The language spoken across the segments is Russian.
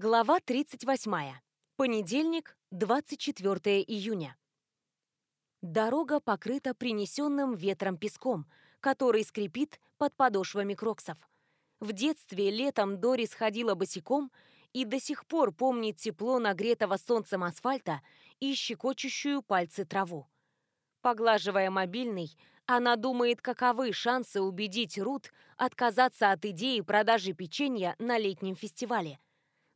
Глава 38. Понедельник, 24 июня. Дорога покрыта принесенным ветром песком, который скрипит под подошвами кроксов. В детстве летом Дорис ходила босиком и до сих пор помнит тепло нагретого солнцем асфальта и щекочущую пальцы траву. Поглаживая мобильный, она думает, каковы шансы убедить Рут отказаться от идеи продажи печенья на летнем фестивале –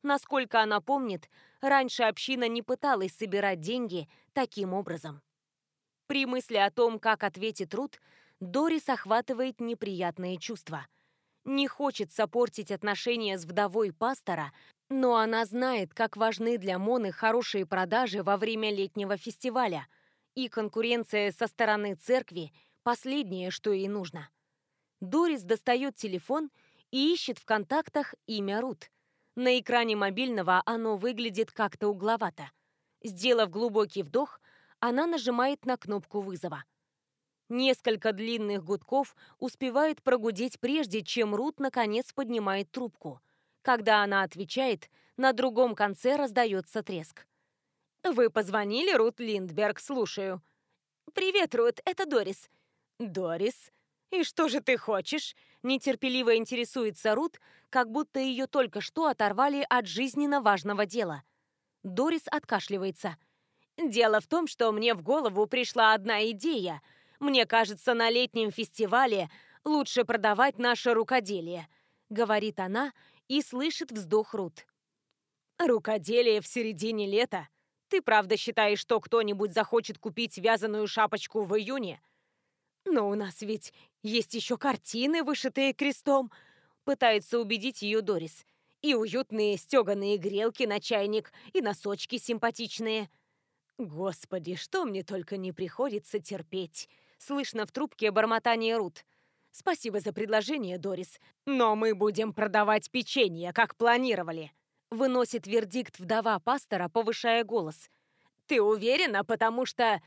Насколько она помнит, раньше община не пыталась собирать деньги таким образом. При мысли о том, как ответит Рут, Дорис охватывает неприятные чувства. Не хочется портить отношения с вдовой пастора, но она знает, как важны для Моны хорошие продажи во время летнего фестиваля, и конкуренция со стороны церкви – последнее, что ей нужно. Дорис достает телефон и ищет в контактах имя Рут – на экране мобильного оно выглядит как-то угловато. Сделав глубокий вдох, она нажимает на кнопку вызова. Несколько длинных гудков успевают прогудеть прежде, чем Рут наконец поднимает трубку. Когда она отвечает, на другом конце раздается треск. «Вы позвонили, Рут Линдберг, слушаю». «Привет, Рут, это Дорис». «Дорис? И что же ты хочешь?» Нетерпеливо интересуется Рут, как будто ее только что оторвали от жизненно важного дела. Дорис откашливается. «Дело в том, что мне в голову пришла одна идея. Мне кажется, на летнем фестивале лучше продавать наше рукоделие», — говорит она и слышит вздох Рут. «Рукоделие в середине лета? Ты правда считаешь, что кто-нибудь захочет купить вязаную шапочку в июне?» «Но у нас ведь есть еще картины, вышитые крестом», — пытается убедить ее Дорис. «И уютные стеганые грелки на чайник, и носочки симпатичные». «Господи, что мне только не приходится терпеть!» Слышно в трубке бормотание Рут. «Спасибо за предложение, Дорис, но мы будем продавать печенье, как планировали», выносит вердикт вдова пастора, повышая голос. «Ты уверена, потому что...»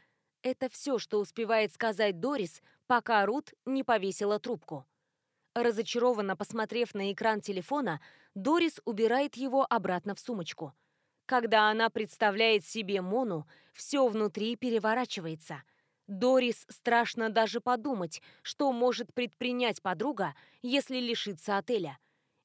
Это все, что успевает сказать Дорис, пока Рут не повесила трубку. Разочарованно посмотрев на экран телефона, Дорис убирает его обратно в сумочку. Когда она представляет себе Мону, все внутри переворачивается. Дорис страшно даже подумать, что может предпринять подруга, если лишится отеля.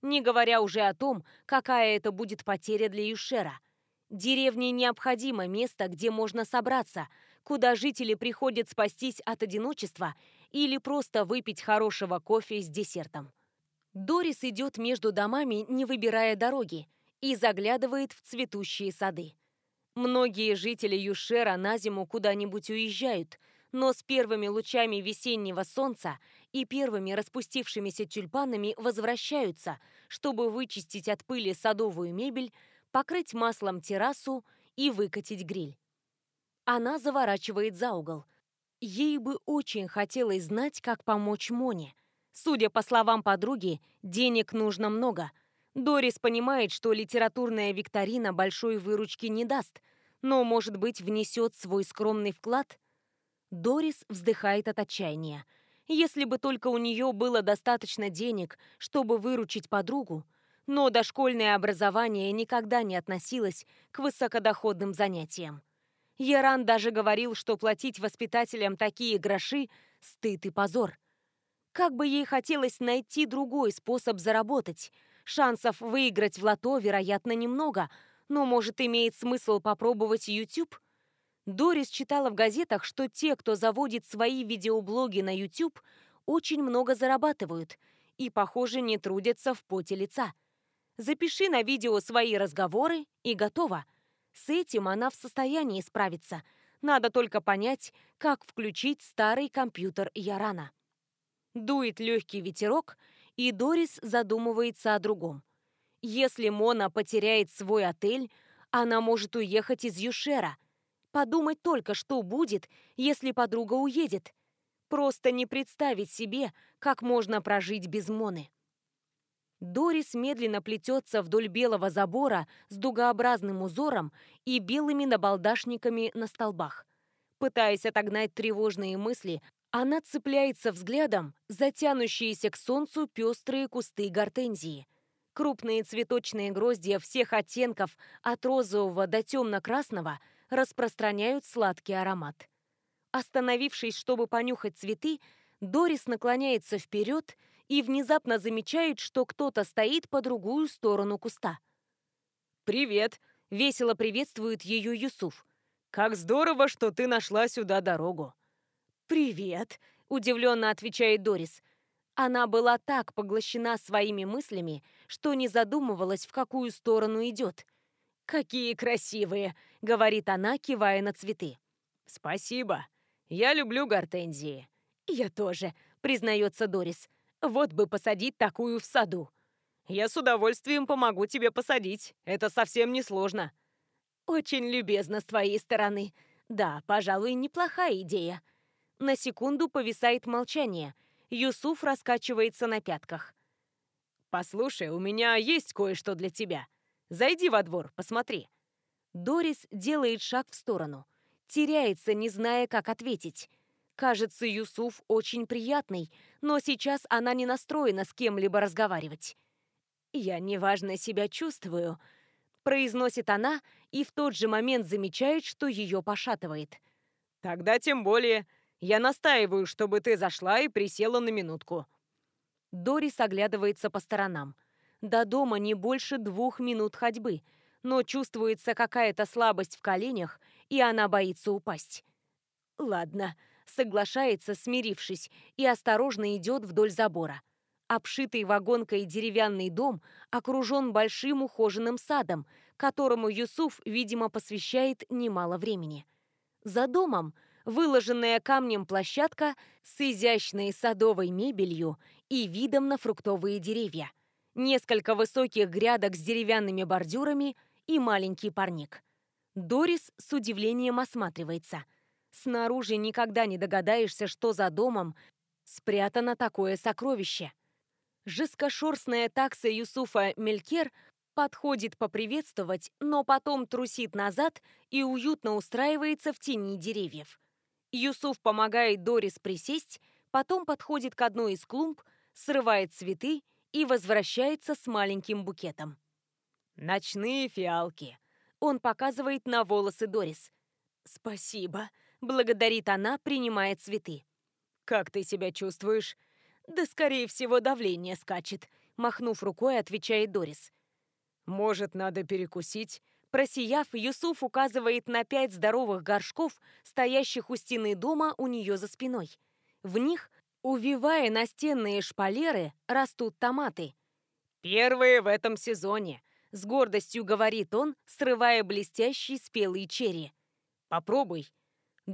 Не говоря уже о том, какая это будет потеря для Юшера. Деревне необходимо место, где можно собраться – куда жители приходят спастись от одиночества или просто выпить хорошего кофе с десертом. Дорис идет между домами, не выбирая дороги, и заглядывает в цветущие сады. Многие жители Юшера на зиму куда-нибудь уезжают, но с первыми лучами весеннего солнца и первыми распустившимися тюльпанами возвращаются, чтобы вычистить от пыли садовую мебель, покрыть маслом террасу и выкатить гриль. Она заворачивает за угол. Ей бы очень хотелось знать, как помочь Моне. Судя по словам подруги, денег нужно много. Дорис понимает, что литературная викторина большой выручки не даст, но, может быть, внесет свой скромный вклад? Дорис вздыхает от отчаяния. Если бы только у нее было достаточно денег, чтобы выручить подругу, но дошкольное образование никогда не относилось к высокодоходным занятиям. Яран даже говорил, что платить воспитателям такие гроши – стыд и позор. Как бы ей хотелось найти другой способ заработать. Шансов выиграть в лото, вероятно, немного, но, может, имеет смысл попробовать YouTube? Дорис читала в газетах, что те, кто заводит свои видеоблоги на YouTube, очень много зарабатывают и, похоже, не трудятся в поте лица. Запиши на видео свои разговоры и готово – с этим она в состоянии справиться. Надо только понять, как включить старый компьютер Ярана. Дует легкий ветерок, и Дорис задумывается о другом. Если Мона потеряет свой отель, она может уехать из Юшера. Подумать только, что будет, если подруга уедет. Просто не представить себе, как можно прожить без Моны. Дорис медленно плетется вдоль белого забора с дугообразным узором и белыми набалдашниками на столбах. Пытаясь отогнать тревожные мысли, она цепляется взглядом за тянущиеся к солнцу пестрые кусты гортензии. Крупные цветочные гроздья всех оттенков, от розового до темно-красного, распространяют сладкий аромат. Остановившись, чтобы понюхать цветы, Дорис наклоняется вперед и внезапно замечает, что кто-то стоит по другую сторону куста. «Привет!» — весело приветствует ее Юсуф. «Как здорово, что ты нашла сюда дорогу!» «Привет!» — удивленно отвечает Дорис. Она была так поглощена своими мыслями, что не задумывалась, в какую сторону идет. «Какие красивые!» — говорит она, кивая на цветы. «Спасибо. Я люблю гортензии». «Я тоже», — признается Дорис. «Вот бы посадить такую в саду». «Я с удовольствием помогу тебе посадить. Это совсем не сложно». «Очень любезно с твоей стороны. Да, пожалуй, неплохая идея». На секунду повисает молчание. Юсуф раскачивается на пятках. «Послушай, у меня есть кое-что для тебя. Зайди во двор, посмотри». Дорис делает шаг в сторону. Теряется, не зная, как ответить. Кажется, Юсуф очень приятный, но сейчас она не настроена с кем-либо разговаривать. «Я неважно себя чувствую», — произносит она и в тот же момент замечает, что ее пошатывает. «Тогда тем более. Я настаиваю, чтобы ты зашла и присела на минутку». Дорис оглядывается по сторонам. До дома не больше двух минут ходьбы, но чувствуется какая-то слабость в коленях, и она боится упасть. Ладно, соглашается, смирившись, и осторожно идет вдоль забора. Обшитый вагонкой деревянный дом окружен большим ухоженным садом, которому Юсуф, видимо, посвящает немало времени. За домом выложенная камнем площадка с изящной садовой мебелью и видом на фруктовые деревья, несколько высоких грядок с деревянными бордюрами и маленький парник. Дорис с удивлением осматривается. Снаружи никогда не догадаешься, что за домом спрятано такое сокровище. Жескошерстная такса Юсуфа Мелькер подходит поприветствовать, но потом трусит назад и уютно устраивается в тени деревьев. Юсуф помогает Дорис присесть, потом подходит к одной из клумб, срывает цветы и возвращается с маленьким букетом. «Ночные фиалки», — он показывает на волосы Дорис. «Спасибо», — благодарит она, принимая цветы. «Как ты себя чувствуешь?» «Да, скорее всего, давление скачет», — махнув рукой, отвечает Дорис. «Может, надо перекусить?» Просияв, Юсуф указывает на пять здоровых горшков, стоящих у стены дома у нее за спиной. В них, увивая настенные шпалеры, растут томаты. «Первые в этом сезоне», — с гордостью говорит он, срывая блестящий спелый черри. «Попробуй».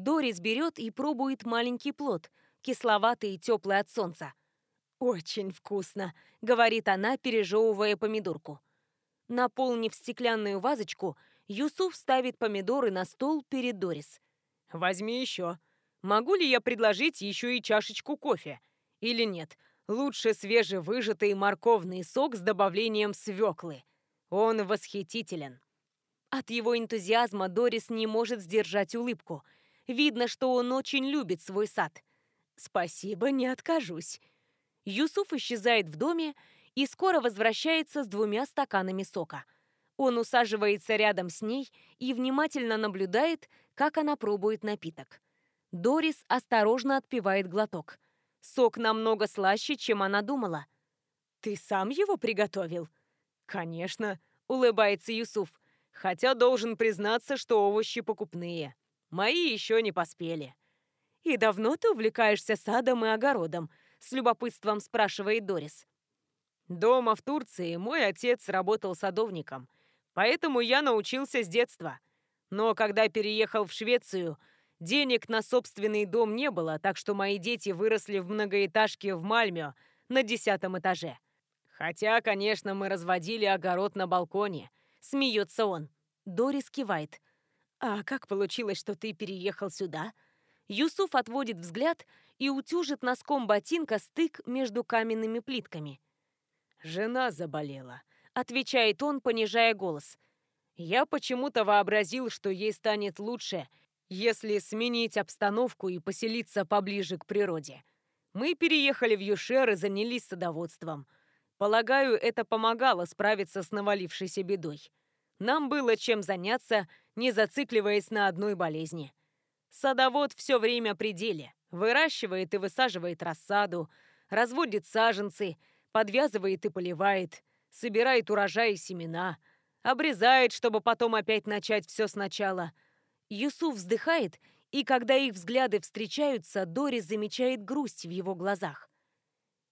Дорис берет и пробует маленький плод, кисловатый и теплый от солнца. «Очень вкусно», — говорит она, пережевывая помидорку. Наполнив стеклянную вазочку, Юсуф ставит помидоры на стол перед Дорис. «Возьми еще. Могу ли я предложить еще и чашечку кофе? Или нет, лучше свежевыжатый морковный сок с добавлением свеклы. Он восхитителен». От его энтузиазма Дорис не может сдержать улыбку. Видно, что он очень любит свой сад. «Спасибо, не откажусь». Юсуф исчезает в доме и скоро возвращается с двумя стаканами сока. Он усаживается рядом с ней и внимательно наблюдает, как она пробует напиток. Дорис осторожно отпивает глоток. Сок намного слаще, чем она думала. «Ты сам его приготовил?» «Конечно», — улыбается Юсуф. «Хотя должен признаться, что овощи покупные. Мои еще не поспели». «И давно ты увлекаешься садом и огородом?» — с любопытством спрашивает Дорис. Дома в Турции мой отец работал садовником, поэтому я научился с детства. Но когда переехал в Швецию, денег на собственный дом не было, так что мои дети выросли в многоэтажке в Мальме на десятом этаже. Хотя, конечно, мы разводили огород на балконе. Смеется он. Дорис кивает. «А как получилось, что ты переехал сюда?» Юсуф отводит взгляд и утюжит носком ботинка стык между каменными плитками. «Жена заболела», — отвечает он, понижая голос. «Я почему-то вообразил, что ей станет лучше, если сменить обстановку и поселиться поближе к природе. Мы переехали в Юшер и занялись садоводством. Полагаю, это помогало справиться с навалившейся бедой. Нам было чем заняться, не зацикливаясь на одной болезни. Садовод все время при деле. Выращивает и высаживает рассаду, разводит саженцы, подвязывает и поливает, собирает урожай и семена, обрезает, чтобы потом опять начать все сначала. Юсуф вздыхает, и когда их взгляды встречаются, Дорис замечает грусть в его глазах.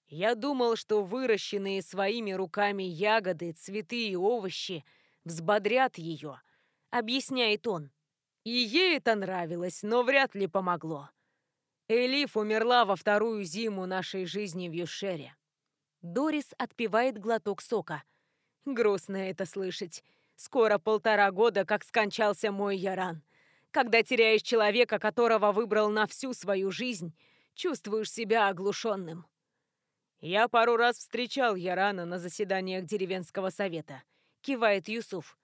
«Я думал, что выращенные своими руками ягоды, цветы и овощи взбодрят ее», — объясняет он. И ей это нравилось, но вряд ли помогло. Элиф умерла во вторую зиму нашей жизни в Юшере. Дорис отпивает глоток сока. Грустно это слышать. Скоро полтора года, как скончался мой Яран. Когда теряешь человека, которого выбрал на всю свою жизнь, чувствуешь себя оглушенным. Я пару раз встречал Ярана на заседаниях деревенского совета. Кивает Юсуф.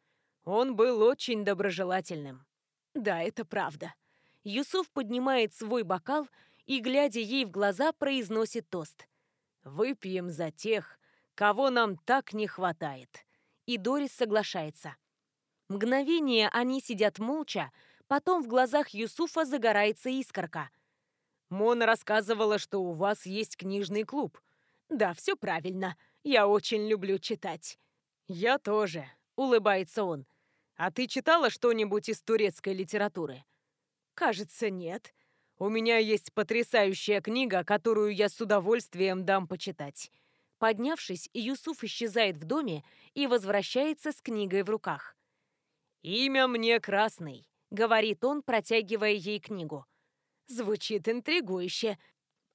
Он был очень доброжелательным. Да, это правда. Юсуф поднимает свой бокал и, глядя ей в глаза, произносит тост. «Выпьем за тех, кого нам так не хватает». И Дорис соглашается. Мгновение они сидят молча, потом в глазах Юсуфа загорается искорка. «Мона рассказывала, что у вас есть книжный клуб». «Да, все правильно. Я очень люблю читать». «Я тоже», — улыбается он. А ты читала что-нибудь из турецкой литературы? Кажется, нет. У меня есть потрясающая книга, которую я с удовольствием дам почитать. Поднявшись, Юсуф исчезает в доме и возвращается с книгой в руках. «Имя мне Красный», — говорит он, протягивая ей книгу. Звучит интригующе.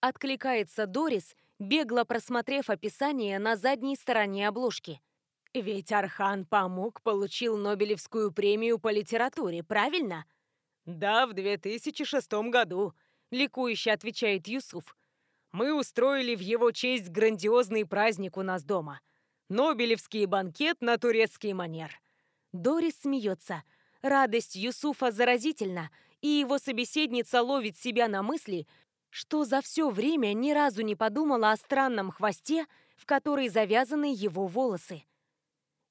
Откликается Дорис, бегло просмотрев описание на задней стороне обложки. Ведь Архан Памук получил Нобелевскую премию по литературе, правильно? Да, в 2006 году, ликующе отвечает Юсуф. Мы устроили в его честь грандиозный праздник у нас дома. Нобелевский банкет на турецкий манер. Дорис смеется. Радость Юсуфа заразительна, и его собеседница ловит себя на мысли, что за все время ни разу не подумала о странном хвосте, в который завязаны его волосы.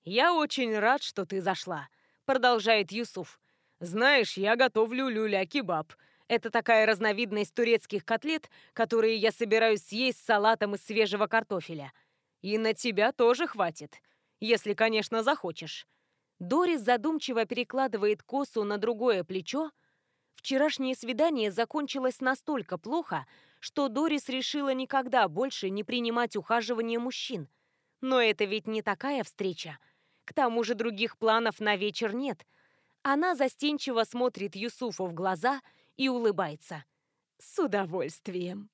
«Я очень рад, что ты зашла», — продолжает Юсуф. «Знаешь, я готовлю люля-кебаб. Это такая разновидность турецких котлет, которые я собираюсь съесть с салатом из свежего картофеля. И на тебя тоже хватит, если, конечно, захочешь». Дорис задумчиво перекладывает косу на другое плечо. Вчерашнее свидание закончилось настолько плохо, что Дорис решила никогда больше не принимать ухаживание мужчин. Но это ведь не такая встреча. К тому же других планов на вечер нет. Она застенчиво смотрит Юсуфу в глаза и улыбается. «С удовольствием».